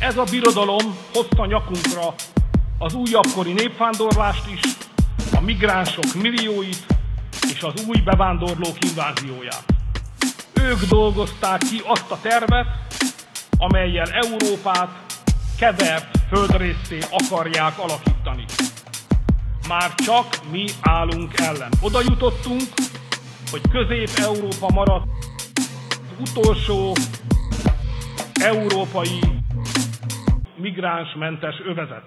Ez a birodalom hozta nyakunkra az újabbkori népvándorlást is, a migránsok millióit és az új bevándorlók invázióját. Ők dolgozták ki azt a tervet, amelyel Európát kevert földrészé akarják alakítani. Már csak mi állunk ellen. Oda jutottunk, hogy Közép-Európa maradt az utolsó európai migránsmentes övezet.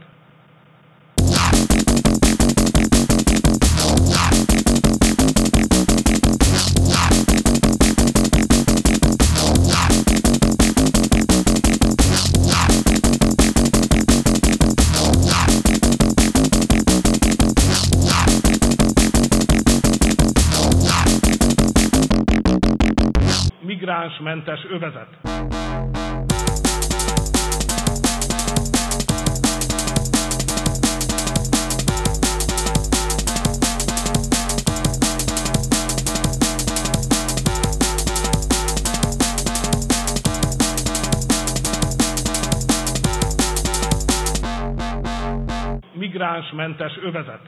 migránsmentes övezet. Migránsmentes övezet.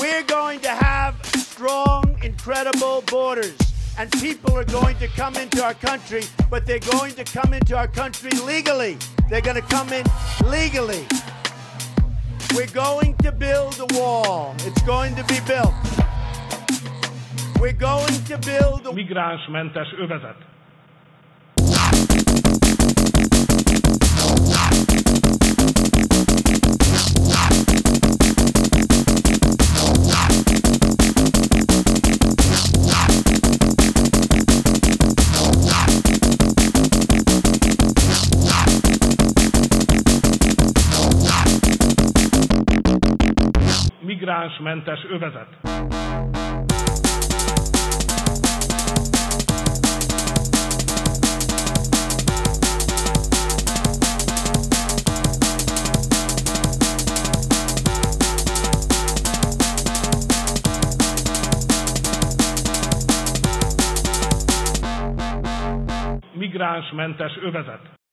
We're going to have strong, incredible borders. And people are going to come into our country, but they're going to come into our country legally. They're going to come in legally. We're going to build a wall. It's going to be built. We're going to build a migránsmentes övezet. Migránsmentes övezet. migránsmentes övezet.